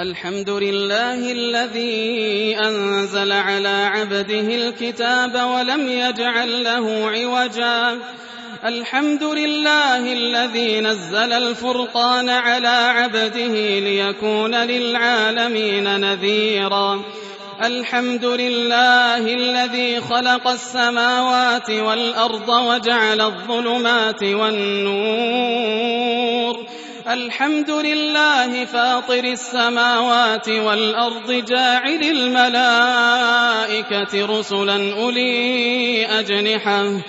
الحمد لله الذي أنزل على عبده الكتاب ولم يجعل له عوجا. الحمد لله الذي نزل الفرقان على عبده ليكون للعالمين نذيرا. الحمد لله الذي خلق السماوات والأرض وجعل الظلمات والنور. الحمد لله فاطر السماوات والأرض جاعل الملائكة رسلا أولي أجنحة.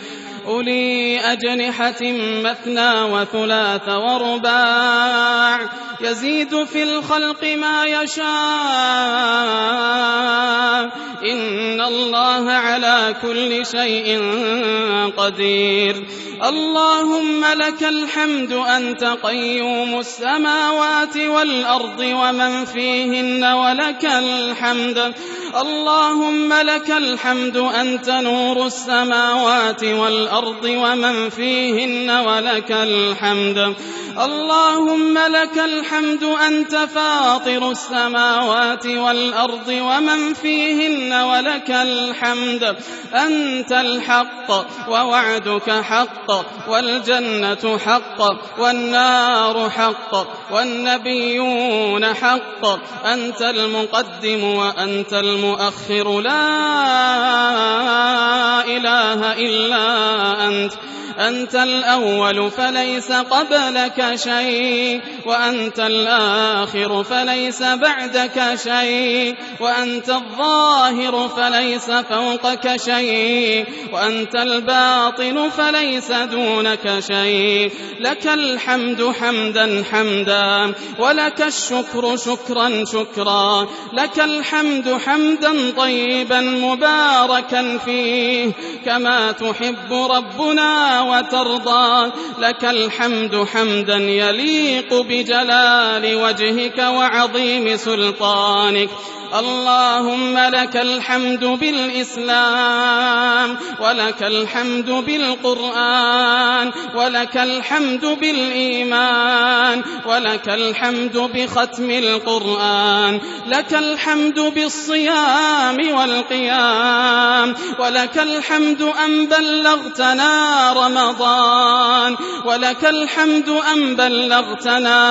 أولي أجنحة مثنى وثلاث ورباع يزيد في الخلق ما يشاء إن الله على كل شيء قدير اللهم لك الحمد أنت قيوم السماوات والأرض ومن فيهن ولك الحمد اللهم لك الحمد أنت نور السماوات والأرض ومن فيهن ولك الحمد. اللهم لك الحمد أنت فاطر السماوات والأرض ومن فيهن ولك الحمد. أنت الحق ووعدك حق والجنة حق والنار حق والنبيون حق. أنت المقدم وأنت المؤخر. لا إله إلا أنت أنت الأول فليس قبلك شيء وأنت الآخر فليس بعدك شيء وأنت الظاهر فليس فوقك شيء وأنت الباطن فليس دونك شيء. لك الحمد حمدا حمدا ولك الشكر شكرا شكرا. لك الحمد حمدا طيبا مباركا فيه. كما تحب ربنا وترضى لك الحمد حمدا يليق بجلال وجهك وعظيم سلطانك اللهم لك الحمد بالإسلام ولك الحمد بالقرآن ولك الحمد بالإيمان ولك الحمد بختم القرآن لك الحمد بالصيام والقيام ولك الحمد أن بلغتنا رمضان ولك الحمد أن بلغتنا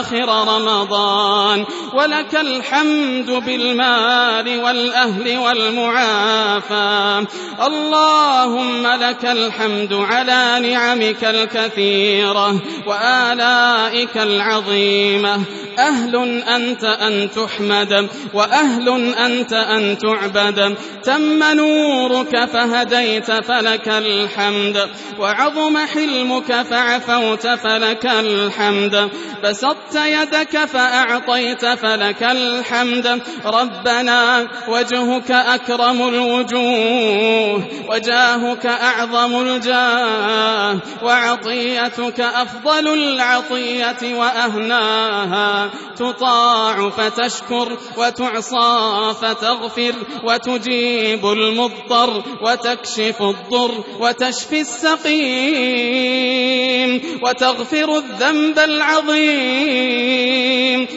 آخر رمضان ولك الحمد بالمال والأهل والمعافى. اللهم لك الحمد على نعمك الكثيرة وآلائك العظيمة. أهل أنت أن تحمد وأهل أنت أن تعبد. تم نورك فهديت فلك الحمد. وعظم حلمك فعفوت فلك الحمد. بسطت يدك فأعطيت فلك الحمد. ربنا وجهك أكرم الوجوه وجاهك أعظم الجاه وعطيتك أفضل العطية وأهناها. تطاع فتشكر وتعصى فتغفر وتجيب المضطر وتكشف الضر وتشفي السقيم وتغفر الذنب العظيم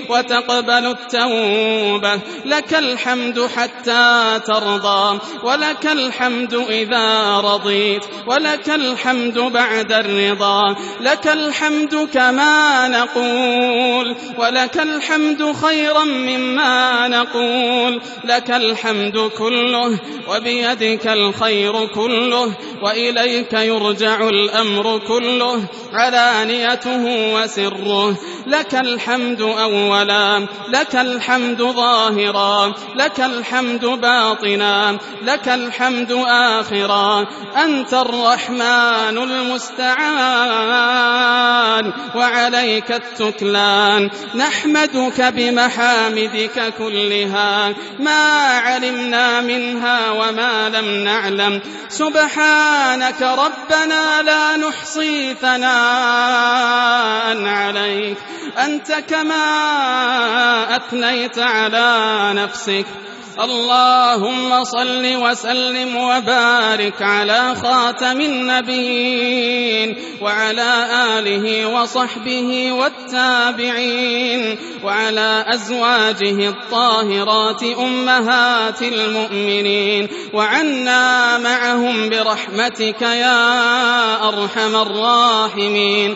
وتقبل التوبة. لك الحمد حتى ترضى ولك الحمد إذا رضيت ولك الحمد بعد الرضا لك الحمد كما نقول ولك الحمد خيرا مما نقول لك الحمد كله وبيدك الخير كله وإليك يرجع الأمر كله علانيته وسره لك الحمد أولا لك الحمد ظاهرا لك الحمد باطنا لك الحمد آخرا أنت الرحمن المستعان وعليك التكلان نحمدك بمحامدك كلها ما علمنا منها وما لم نعلم سبحانك ربنا لا نحصي ثناء عليك أنت كما أثنيت على نفسك. اللهم صل وسلم وبارك على خاتم النبيين وعلى آله وصحبه والتابعين وعلى أزواجه الطاهرات أمهات المؤمنين وعنا معهم برحمتك يا أرحم الراحمين.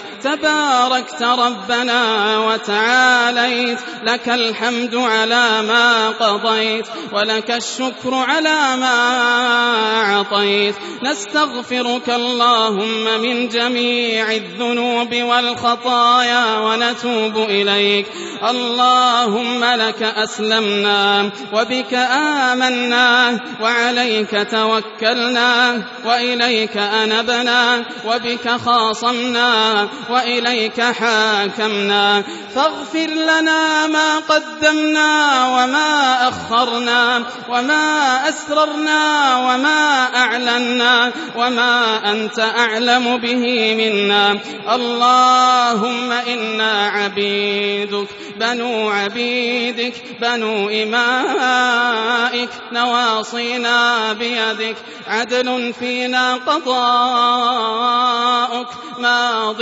تباركت ربنا وتعاليت لك الحمد على ما قضيت ولك الشكر على ما أعطيت. نستغفرك اللهم من جميع الذنوب والخطايا ونتوب إليك. اللهم لك أسلمنا وبك آمنا وعليك توكلنا وإليك أنبنا وبك خاصمنا وإليك حاكمنا. فاغفر لنا ما قدمنا وما أخرنا وما أسررنا وما أعلنا وما أنت أعلم به منا. اللهم إنا عبيدك بنو عبيدك بنو إمائك نواصينا بيدك. عدل فينا قضاءك ماض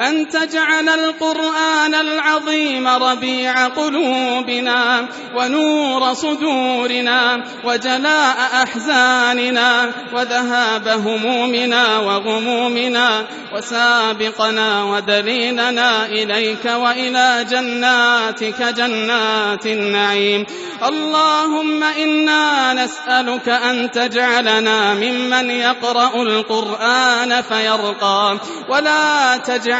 أن تجعل القرآن العظيم ربيع قلوبنا ونور صدورنا وجلاء أحزاننا وذهاب همومنا وغمومنا وسابقنا ودليلنا إليك وإلى جناتك جنات النعيم. اللهم إنا نسألك أن تجعلنا ممن يقرأ القرآن فيرقى ولا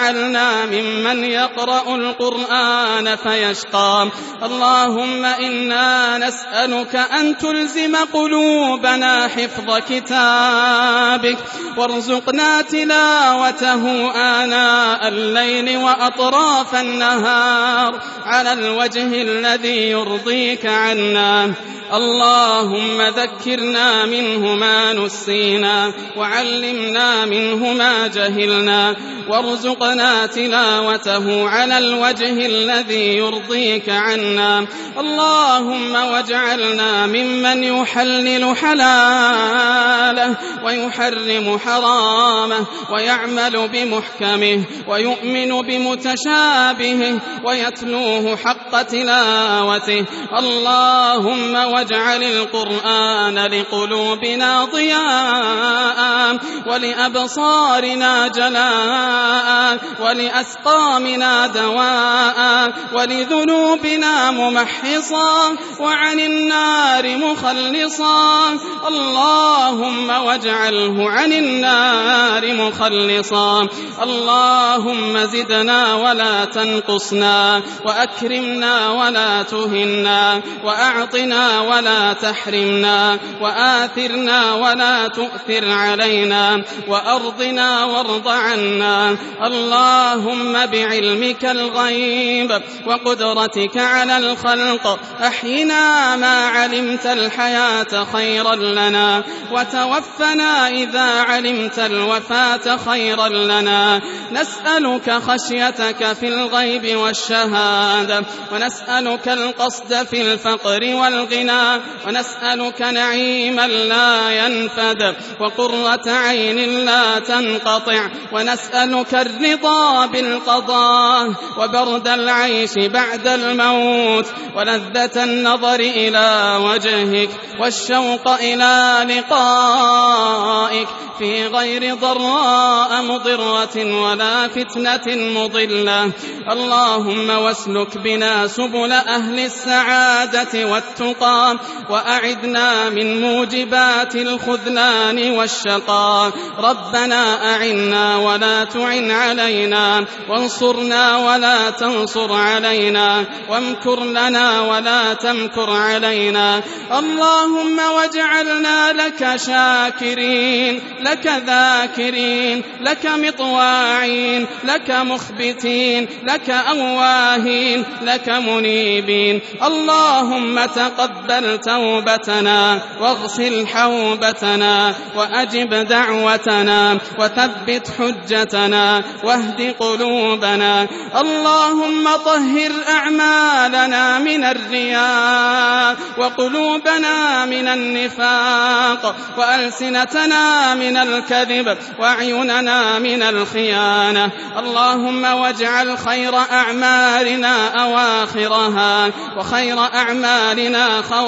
تجعلنا ممن يقرأ القرآن فيشقى. اللهم إنا نسألك أن تلزم قلوبنا حفظ كتابك. وارزقنا تلاوته آناء الليل وأطراف النهار. على الوجه الذي يرضيك عنا. اللهم ذكرنا منه ما نسينا وعلمنا منه ما جهلنا وارزقنا تلاوته على الوجه الذي يرضيك عنا. اللهم واجعلنا ممن يحلل حلاله ويحرم حرامه ويعمل بمحكمه ويؤمن بمتشابهه ويتلوه حق تلاوته. اللهم واجعل القرآن لقلوبنا ضياء ولأبصارنا جلاء ولأسقامنا دواء ولذنوبنا ممحصا وعن النار مخلصا اللهم واجعله عن النار مخلصا اللهم زدنا ولا تنقصنا وأكرمنا ولا تهنا وأعطنا ولا تحرمنا وآثرنا ولا تؤثر علينا وأرضنا وارض عنا اللهم بعلمك الغيب وقدرتك على الخلق أحينا ما علمت الحياة خيرا لنا وتوفنا إذا علمت الوفاة خيرا لنا نسألك خشيتك في الغيب والشهادة ونسألك القصد في الفقر والغنى ونسألك نعيما لا ينفد وقرة عين لا تنقطع ونسألك الرضا بالقضاء وبرد العيش بعد الموت ولذة النظر إلى وجهك والشوق إلى لقائك في غير ضراء مضرة ولا فتنة مضلة اللهم واسلك بنا سبل أهل السعادة والتقى وأعذنا من موجبات الخذلان والشقاء. ربنا أعنا ولا تعن علينا وانصرنا ولا تنصر علينا وامكر لنا ولا تمكر علينا. اللهم واجعلنا لك شاكرين لك ذاكرين لك مطواعين لك مخبتين لك أواهين لك منيبين. اللهم تقبل توبتنا واغسل حوبتنا وأجب دعوتنا وثبت حجتنا واهد قلوبنا. اللهم طهر أعمالنا من الرياء وقلوبنا من النفاق وألسنتنا من الكذب وأعيننا من الخيانة. اللهم واجعل خير أعمالنا أواخرها وخير أعمالنا خواتمها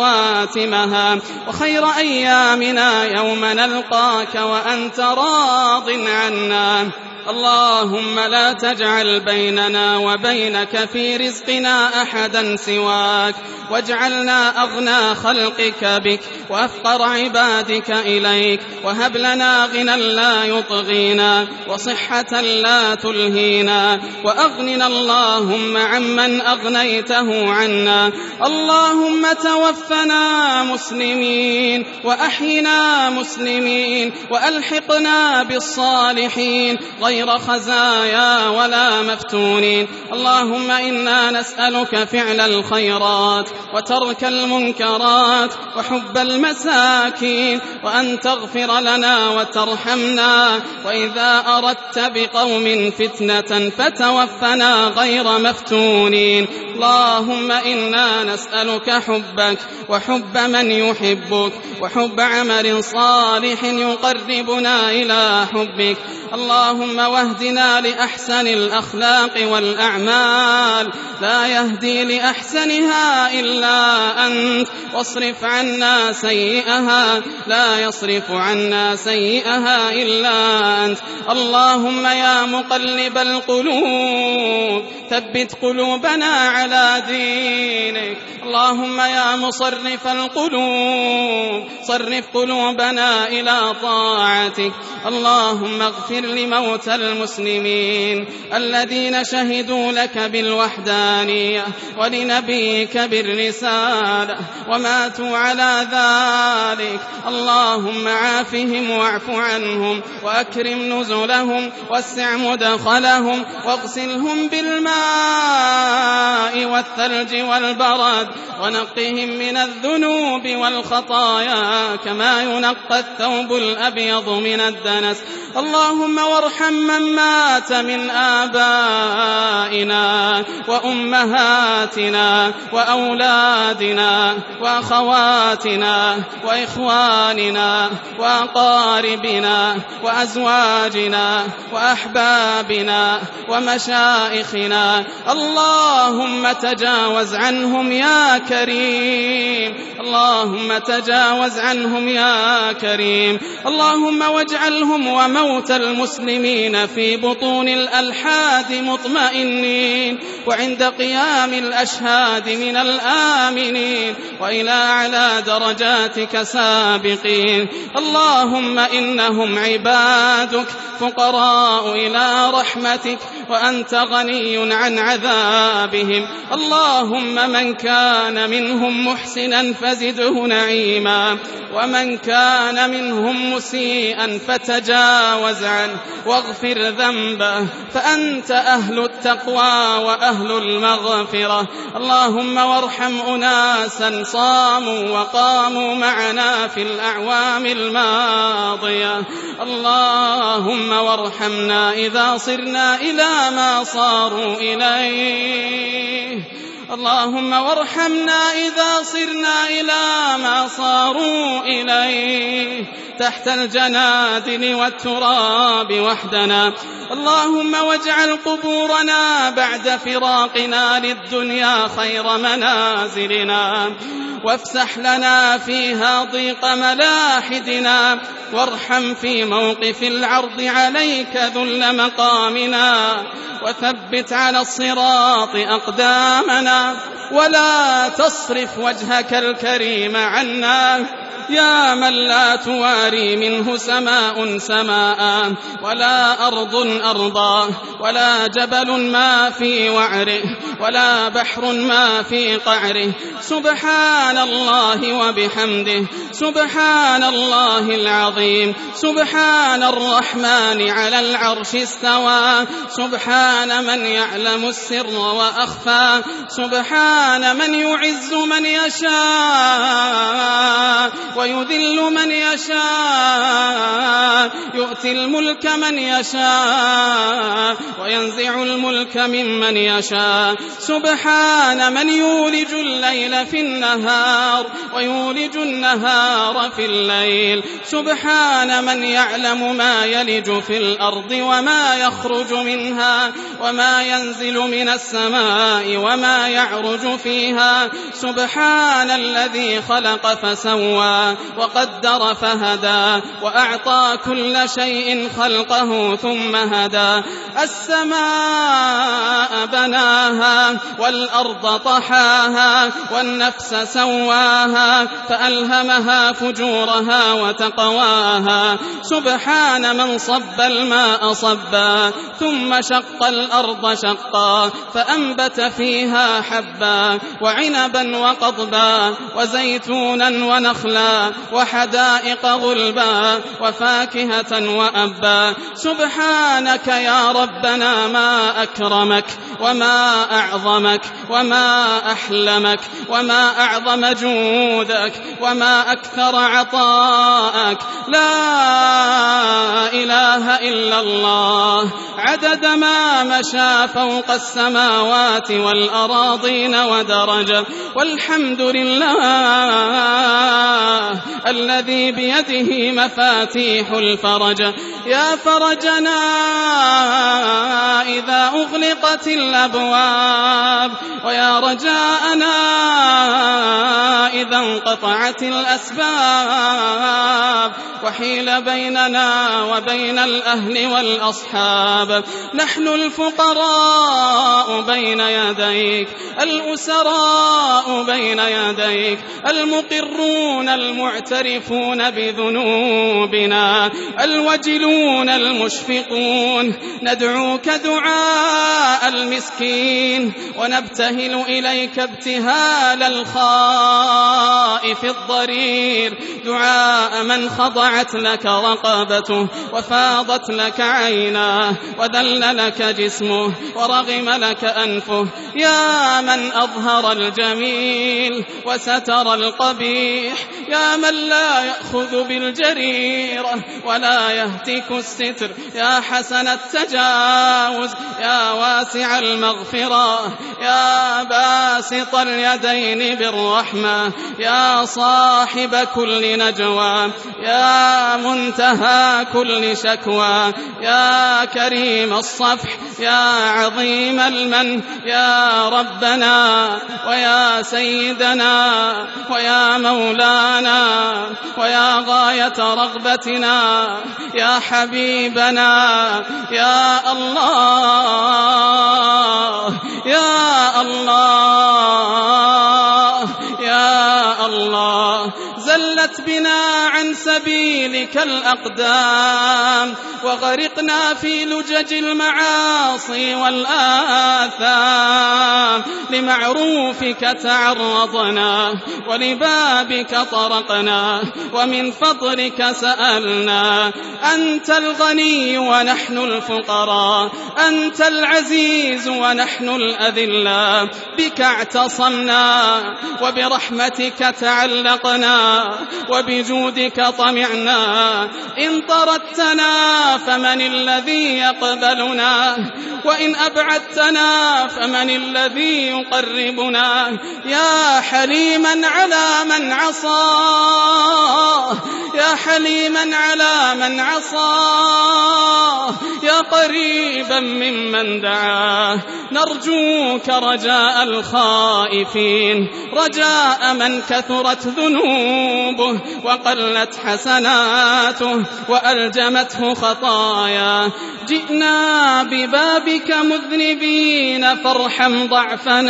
وخير أيامنا يوم نلقاك وأنت راض عنا. اللهم لا تجعل بيننا وبينك في رزقنا أحدا سواك. واجعلنا أغنى خلقك بك وأفقر عبادك إليك. وهب لنا غنى لا يطغينا وصحة لا تلهينا. وأغننا اللهم عمن أغنيته عنا. اللهم توفنا مسلمين وأحينا مسلمين وألحقنا بالصالحين. غير خزايا ولا مفتونين. اللهم إنا نسألك فعل الخيرات وترك المنكرات وحب المساكين وأن تغفر لنا وترحمنا. وإذا أردت بقوم فتنة فتوفنا غير مفتونين. اللهم إنا نسألك حبك وحب من يحبك وحب عمل صالح يقربنا إلى حبك. اللهم واهدنا لأحسن الأخلاق والأعمال. لا يهدي لأحسنها إلا أنت. واصرف عنا سيئها. لا يصرف عنا سيئها إلا أنت. اللهم يا مقلب القلوب ثبت قلوبنا على دينك. اللهم يا مصرف القلوب صرف قلوبنا إلى طاعتك. اللهم اغفر لموتى المسلمين الذين شهدوا لك بالوحدانية ولنبيك بالرسالة وماتوا على ذلك. اللهم عافهم واعف عنهم وأكرم نزلهم واسع مدخلهم واغسلهم بالماء والثلج والبرد ونقهم من الذنوب والخطايا كما ينقى الثوب الأبيض من الدنس. اللهم وارحم من مات من آبائنا وأمهاتنا وأولادنا وأخواتنا وإخواننا وأقاربنا وأزواجنا وأحبابنا ومشائخنا اللهم تجاوز عنهم يا كريم. اللهم تجاوز عنهم يا كريم. اللهم واجعلهم وموت المسلمين في بطون الألحاد مطمئنين. وعند قيام الأشهاد من الآمنين وإلى على درجاتك سابقين. اللهم إنهم عبادك فقراء إلى رحمتك وأنت غني عن عذابهم. اللهم من كان منهم محسنا فزده نعيما ومن كان منهم مسيئا فتجاوز عنه واغفر ذنبه فأنت أهل التقوى وأهل المغفرة. اللهم وارحم أناسا صاموا وقاموا معنا في الأعوام الماضية. اللهم وارحمنا إذا صرنا إلى ما صاروا إليه. اللهم وارحمنا إذا صرنا إلى ما صاروا إليه. تحت الجنادل والتراب وحدنا. اللهم واجعل قبورنا بعد فراقنا للدنيا خير منازلنا. وافسح لنا فيها ضيق ملاحدنا. وارحم في موقف العرض عليك ذل مقامنا. وثبت على الصراط أقدامنا. ولا تصرف وجهك الكريم عنا. يا من لا تواري منه سماء سماء ولا أرض أرضا ولا جبل ما في وعره ولا بحر ما في قعره سبحان الله وبحمده سبحان الله العظيم سبحان الرحمن على العرش استوى سبحان من يعلم السر وأخفى سبحان من يعز من يشاء ويذل من يشاء يؤتي الملك من يشاء وينزع الملك ممن يشاء. سبحان من يولج الليل في النهار ويولج النهار في الليل. سبحان من يعلم ما يلج في الأرض وما يخرج منها وما ينزل من السماء وما يعرج فيها. سبحان الذي خلق فسوى وقدر فهدى وأعطى كل شيء خلقه ثم هدى السماء بناها والأرض طحاها والنفس سواها فألهمها فجورها وتقواها سبحان من صب الماء صبا ثم شق الأرض شقا فأنبت فيها حبا وعنبا وقضبا وزيتونا ونخلا وحدائق غلبا وفاكهة وأبا. سبحانك يا ربنا ما أكرمك وما أعظمك وما أحلمك وما أعظم جودك وما أكثر عطاءك لا إله إلا الله عدد ما مشى فوق السماوات والأراضين ودرج والحمد لله الذي بيده مفاتيح الفرج يا فرجنا إذا أغلقت الأبواب. ويا رجاءنا إذا انقطعت الأسباب. وحيل بيننا وبين الأهل والأصحاب. نحن الفقراء بين يديك. الأسراء بين يديك. المقرون المعترفون بذنوبنا. الوجلون المشفقون. ندعوك دعاء المسكين ونبتهل إليك ابتهال الخائف الضرير. دعاء من خضعت لك رقبته وفاضت لك عيناه وذل لك جسمه ورغم لك أنفه. يا من أظهر الجميل وستر القبيح. يا من لا يأخذ بالجريرة ولا يهتك الستر. يا حسن التجاوز يا واسع المغفرة. يا باسط اليدين بالرحمة. يا صاحب كل نجوى. يا منتهى كل شكوى. يا كريم الصفح. يا عظيم المن. يا ربنا ويا سيدنا ويا مولانا ويا غاية رغبتنا. يا حبيبنا. يا الله. يا الله يا الله. زلت بنا عن سبيلك الأقدام وغرقنا في لجج المعاصي والآثام. لمعروفك تعرضنا ولبابك طرقنا ومن فضلك سألنا أنت الغني ونحن الفقراء أنت العزيز ونحن الأذلاء بك اعتصمنا وبرحمتك تعلقنا وبجودك طمعنا إن طردتنا فمن الذي يقبلنا وإن أبعدتنا فمن الذي يقربنا. يا حليما على من عصاه يا حليما على من عصاه يا قريبا ممن دعاه نرجوك رجاء الخائفين. رجاء من كثرت ذنوبه وقلت حسناته وألجمته خطاياه جئنا ببابك مذنبين فارحم ضعفنا.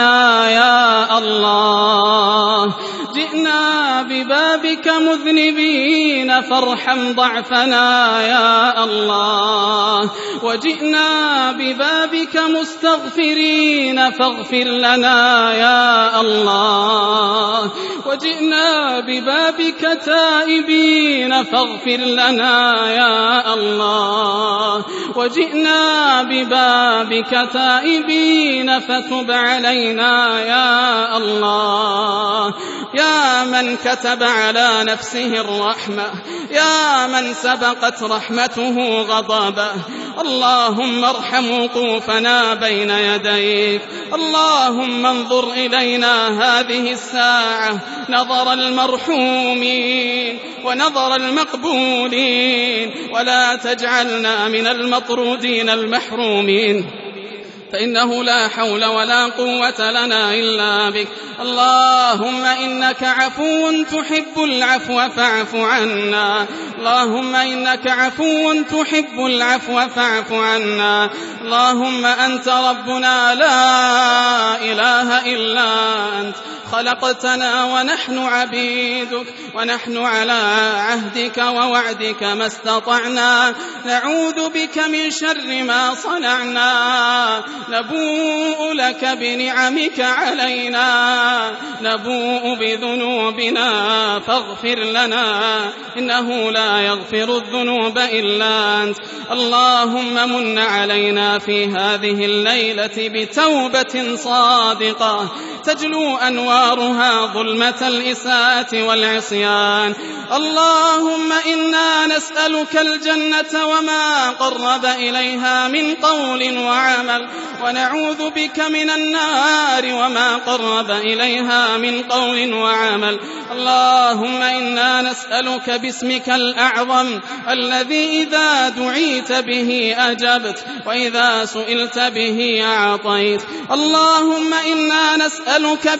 يا الله. جئنا ببابك مذنبين فارحم ضعفنا يا الله. وجئنا ببابك مستغفرين فاغفر لنا يا الله. وجئنا ببابك تائبين فاغفر لنا يا الله. وجئنا ببابك تائبين فتب علينا يا الله. يا من كتب على نفسه الرحمة. يا من سبقت رحمته غضبه. اللهم ارحم وقوفنا بين يديك. اللهم انظر إلينا هذه الساعة. نظر المرحومين ونظر المقبولين. ولا تجعلنا من المطرودين المحرومين. فإنه لا حول ولا قوة لنا إلا بك. اللهم إنك عفو تحب العفو فاعف عنا. اللهم إنك عفو تحب العفو فاعف عنا. اللهم أنت ربنا لا إله إلا أنت. خلقتنا ونحن عبيدك ونحن على عهدك ووعدك ما استطعنا. نعوذ بك من شر ما صنعنا. نبوء لك بنعمك علينا. نبوء بذنوبنا فاغفر لنا. إنه لا يغفر الذنوب إلا أنت. اللهم من علينا في هذه الليلة بتوبة صادقة. تجلو أنوارها ظلمة الإساءة والعصيان. اللهم إنا نسألك الجنة وما قرب إليها من قول وعمل ونعوذ بك من النار وما قرب إليها من قول وعمل. اللهم إنا نسألك باسمك الأعظم الذي إذا دعيت به أجبت وإذا سئلت به أعطيت. اللهم إنا نسألك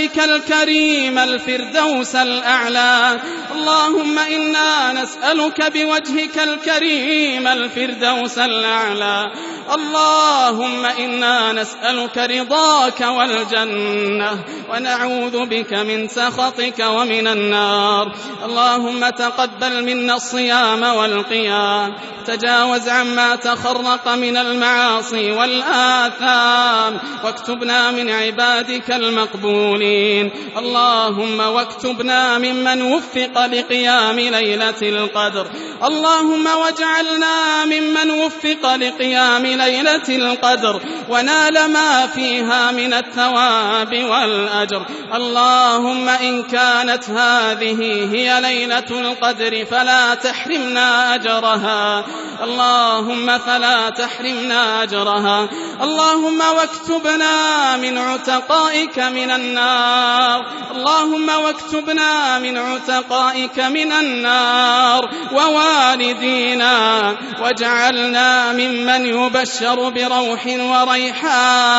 بوجهك الكريم الفردوس الأعلى. اللهم إنا نسألك بوجهك الكريم الفردوس الأعلى. اللهم إنا نسألك رضاك والجنة ونعوذ بك من سخطك ومن النار. اللهم تقبل منا الصيام والقيام. تجاوز عما تخرق من المعاصي والآثام. واكتبنا من عبادك المقبولين. اللهم واكتبنا ممن وفق لقيام ليلة القدر. اللهم واجعلنا ممن وفق لقيام ليلة القدر ونال ما فيها من الثواب والأجر. اللهم إن كانت هذه هي ليلة القدر فلا تحرمنا أجرها. اللهم فلا تحرمنا أجرها. اللهم واكتبنا من عتقائك من النار. اللهم واكتبنا من عتقائك من النار. ووالدينا واجعلنا ممن يبشر بروح وريحان.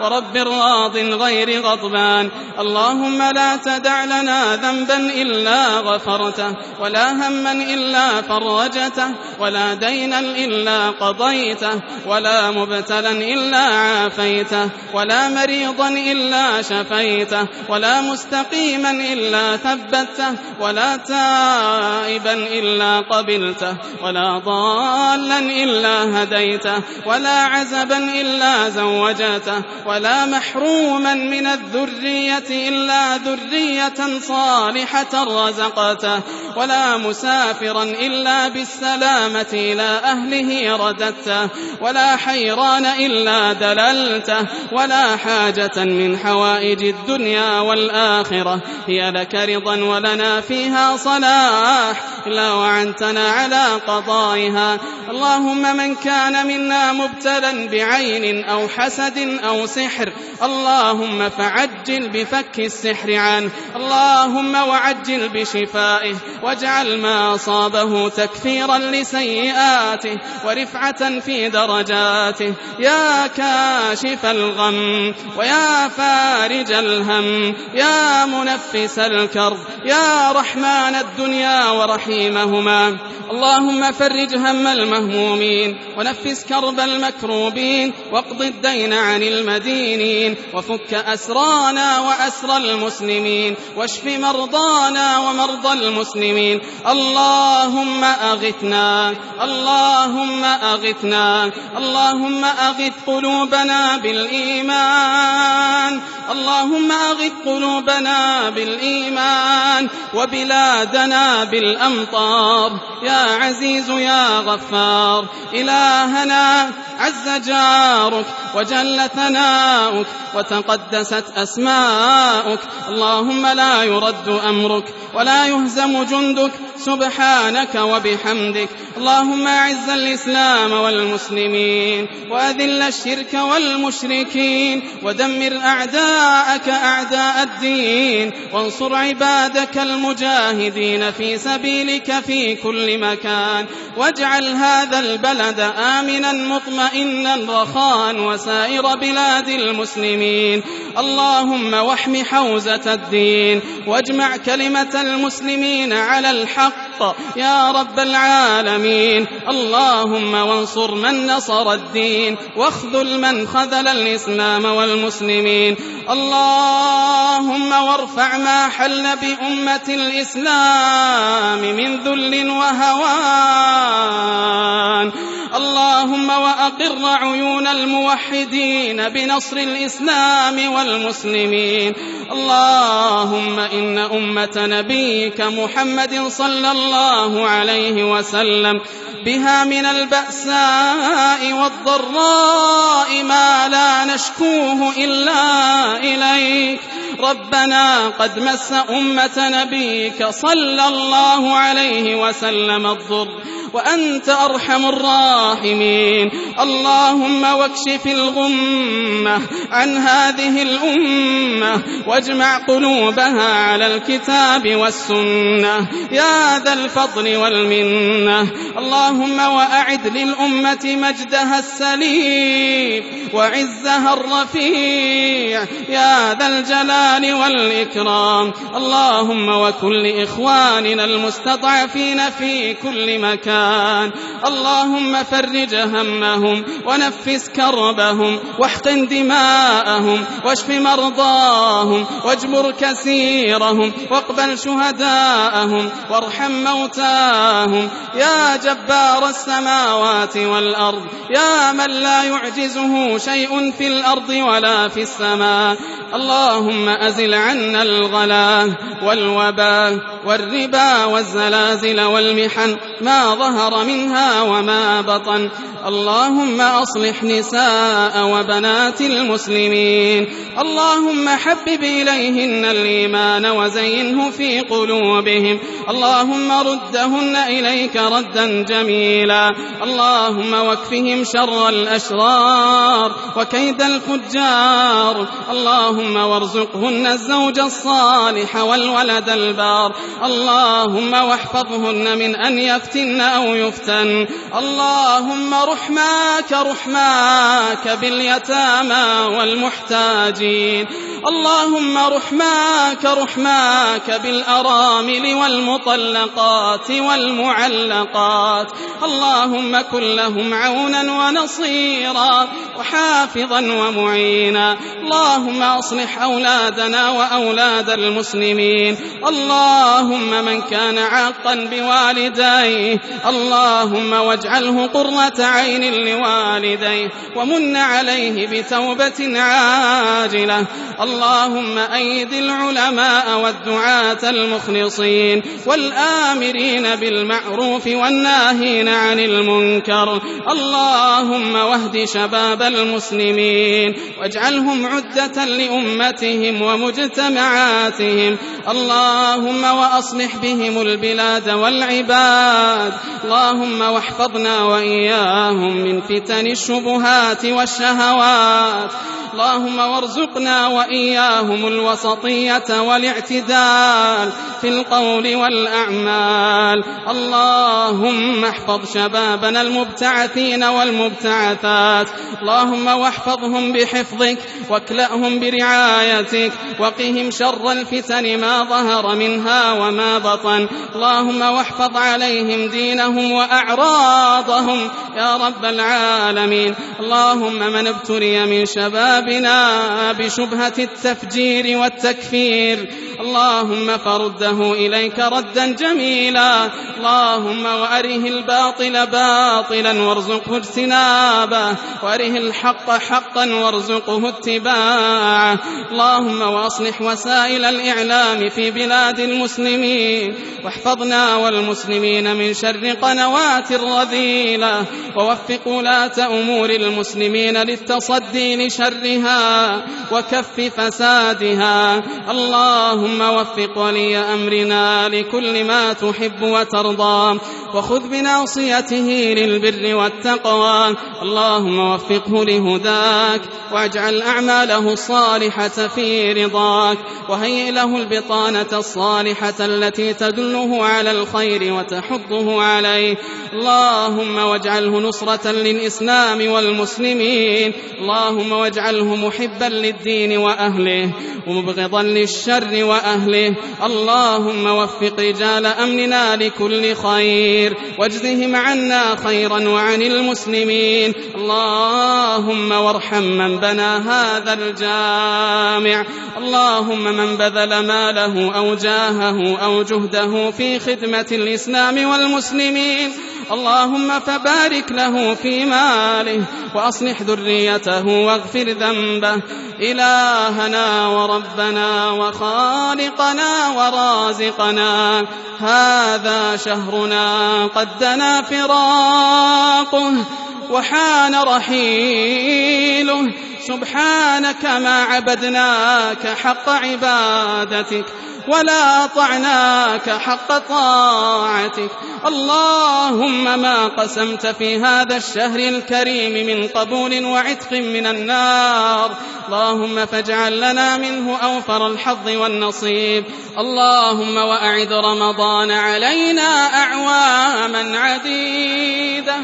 ورب راض غير غضبان. اللهم لا تدع لنا ذنبا إلا غفرته ولا هما إلا فرجته ولا دينا إلا قضيته ولا مبتلا إلا عافيته ولا مريضا إلا شفيته ولا مستقيما إلا ثبته ولا تائبا إلا قبلته. ولا ضالا إلا هديته ولا عزبا إلا زوجته ولا محروما من الذرية إلا ذرية صالحة رزقته ولا مسافرا إلا بالسلامة إلى أهله رددته ولا حيران إلا دللته ولا حاجة من حوائج الدنيا والآخرة هي لك رضا ولنا فيها صلاح إلا وعنتنا على قضائها. اللهم من كان منا مبتلا بعين أو حسد أو سحر اللهم فعجل بفك السحر عنه. اللهم وعجل بشفائه واجعل ما أصابه تكفيرا لسيئاته ورفعة في درجاته. يا كاشف الغم ويا فارج الهم يا منفس الكرب يا رحمن الدنيا ورحيمهما. اللهم فرج هم المهمومين ونفس كرب المكروبين واقض الدين عن المدينين وفك أسرانا وأسر المسلمين واشف مرضانا ومرضى المسلمين اللهم أغثنا اللهم أغثنا اللهم أغث قلوبنا بالإيمان اللهم أغث قلوبنا بالإيمان وبلادنا بالأمطار يا عزيز يا غفار إلهنا عز جارك وجل ثناؤك وتقدست أسماؤك اللهم لا يرد أمرك ولا يهزم جندك سبحانك وبحمدك. اللهم أعز الإسلام والمسلمين وأذل الشرك والمشركين ودمر أعداءك أعداء الدين وانصر عبادك المجاهدين في سبيلك في كل مكان. واجعل هذا البلد آمنا مطمئنا رخاء وسائر بلاد المسلمين. اللهم واحم حوزة الدين واجمع كلمة المسلمين على الحق يا رب العالمين. اللهم وانصر من نصر الدين واخذل من خذل الإسلام والمسلمين. اللهم وارفع ما حل بأمة الإسلام من ذل وهوان. اللهم وأقر عيون الموحدين بنصر الإسلام والمسلمين اللهم إن أمة نبيك محمد صلى الله عليه وسلم بها من البأساء والضراء ما لا نشكوه إلا إليك. ربنا قد مس أمة نبيك صلى الله عليه وسلم الضر. وأنت أرحم الراحمين. اللهم واكشف الغمة عن هذه الأمة واجمع قلوبها على الكتاب والسنة. يا ذا الفضل والمنة. اللهم وأعد للأمة مجدها السليم وعزها الرفيع. يا ذا الجلال والإكرام. اللهم وكن لإخواننا المستضعفين في كل مكان. الرحمن اللهم فرج همهم ونفس كربهم واحقن دماءهم واشف مرضاهم واجبر كسيرهم واقبل شهداءهم وارحم موتاهم. يا جبار السماوات والأرض يا من لا يعجزه شيء في الأرض ولا في السماء. اللهم أزل عنا الغلا والوباء والربا والزلازل والمحن. ما ظهر ظهر منها وما بطن. اللهم أصلح نساء وبنات المسلمين. اللهم حبب إليهن الإيمان وزينه في قلوبهم. اللهم ردهن إليك ردا جميلا. اللهم واكفهم شر الأشرار وكيد الفجار. اللهم وارزقهن الزوج الصالح والولد البار. اللهم واحفظهن من أن يفتن أو يفتن. اللهم رحماك رحماك باليتامى والمحتاجين. اللهم رحماك رحماك بالأرامل والمطلقات والمعلقات. اللهم كن لهم عونا ونصيرا حافظا ومعينا. اللهم أصلح أولادنا وأولاد المسلمين. اللهم من كان عاقا بوالديه. اللهم واجعله قرة عين لوالديه. ومن عليه بتوبة عاجلة. اللهم أيد العلماء والدعاة المخلصين والآمرين بالمعروف والناهين عن المنكر اللهم واهد شباب المسلمين واجعلهم عدة لأمتهم ومجتمعاتهم اللهم وأصلح بهم البلاد والعباد اللهم واحفظنا وإياهم من فتن الشبهات والشهوات اللهم وارزقنا وإياهم الوسطية والاعتدال في القول والأعمال. اللهم احفظ شبابنا المبتعثين والمبتعثات. اللهم واحفظهم بحفظك واكلأهم برعايتك وقهم شر الفتن ما ظهر منها وما بطن. اللهم واحفظ عليهم دينهم وأعراضهم يا رب العالمين. اللهم من ابتلي من شبابنا بشبهة التفجير والتكفير. اللهم فرده إليك ردا جميلا. اللهم وأره الباطل باطلا وارزقه اجتنابه. وأره الحق حقا وارزقه اتباعه. اللهم وأصلح وسائل الإعلام في بلاد المسلمين. واحفظنا والمسلمين من شر قنوات الرذيلة. ووفق ولاة أمور المسلمين للتصدي لشرها وكف فسادها. اللهم وفق ولي أمرنا لكل ما تحب وترضى. وخذ بناصيته للبر والتقوى. اللهم وفقه لهداك واجعل أعماله الصالحة في رضاك وهيئ له البطانة الصالحة التي تدله على الخير وتحضه عليه. اللهم واجعله نصرة للإسلام والمسلمين. اللهم واجعله محبا للدين وأهله ومبغضا للشر وأهله. اللهم وفق رجال أمننا لكل خير. واجزهم عنا خيرا وعن المسلمين. اللهم وارحم من بنى هذا الجامع. اللهم من بذل ماله أو جاهه أو جهده في خدمة الإسلام والمسلمين. اللهم فبارك له في ماله وأصلح ذريته واغفر ذنبه. إلهنا وربنا وخالقنا ورازقنا. هذا شهرنا قد دنا فراقه وحان رحيله. سبحانك ما عبدناك حق عبادتك ولا أطعناك حق طاعتك. اللهم ما قسمت في هذا الشهر الكريم من قبول وعتق من النار. اللهم فاجعل لنا منه أوفر الحظ والنصيب. اللهم وأعد رمضان علينا أعواما عديدة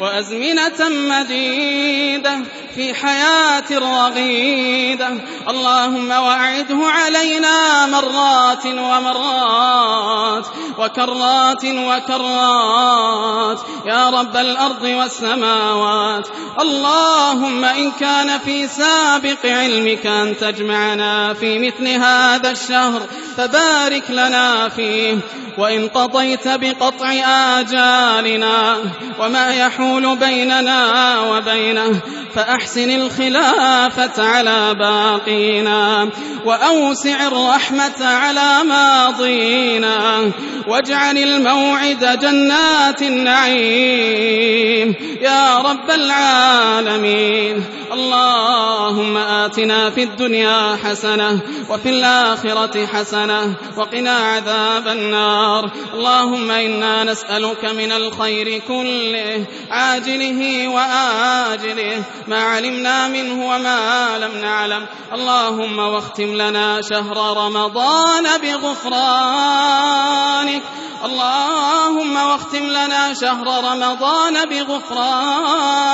وأزمنة مديدة في حياة رغيدة اللهم وأعده علينا مرات ومرات وكرات وكرات. يا رب الأرض والسماوات. اللهم إن كان في سابق علمك أن تجمعنا في مثل هذا الشهر فبارك لنا فيه. وإن قضيت بقطع آجالنا وما يحول بيننا وبينه فأحسن الخلافة على باقينا وأوسع الرحمة على ماضينا واجعل الموعد جنات النعيم يا رب العالمين اللهم آتنا في الدنيا حسنة وفي الآخرة حسنة وقنا عذاب النار اللهم إنا نسألك من الخير كله عاجله وآجله ما علمنا منه وما لم نعلم. اللهم واختم لنا شهر رمضان بغفرانك. اللهم واختم لنا شهر رمضان بغفرانك.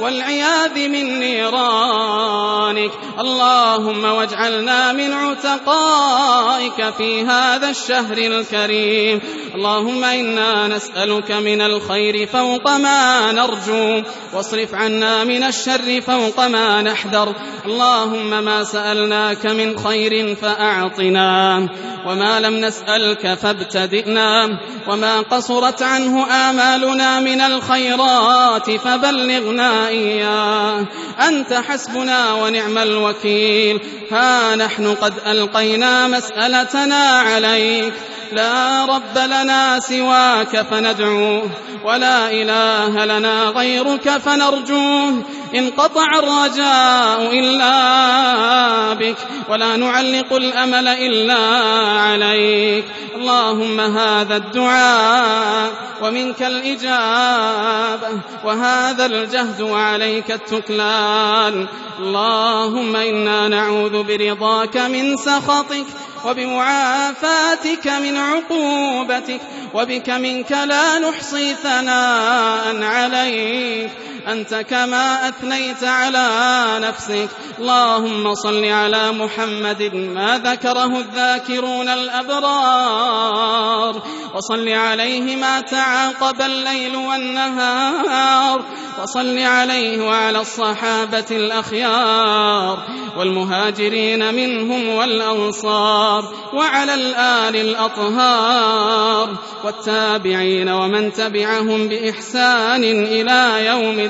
والعياذ من نيرانك. اللهم واجعلنا من عتقائك في هذا الشهر الكريم. اللهم إنا نسألك من الخير فوق ما نرجو. واصرف عنا من الشر فوق ما نحذر. اللهم ما سألناك من خير فأعطنا. وما لم نسألك فابتدئنا. وما قصرت عنه آمالنا من الخيرات فبلغنا إياه أنت حسبنا ونعم الوكيل. ها نحن قد ألقينا مسألتنا عليك. لا رب لنا سواك فندعوه ولا إله لنا غيرك فنرجوه. انقطع الرجاء إلا بك ولا نعلق الأمل إلا عليك. اللهم هذا الدعاء ومنك الإجابة وهذا الجهد وعليك التكلان اللهم إنا نعوذ برضاك من سخطك وبمعافاتك من عقوبتك وبك منك لا نحصي ثناء عليك. أنت كما أثنيت على نفسك. اللهم صل على محمد ما ذكره الذاكرون الأبرار. وصل عليه ما تعاقب الليل والنهار. وصل عليه وعلى الصحابة الأخيار. والمهاجرين منهم والأنصار. وعلى الآل الأطهار. والتابعين ومن تبعهم بإحسان إلى يوم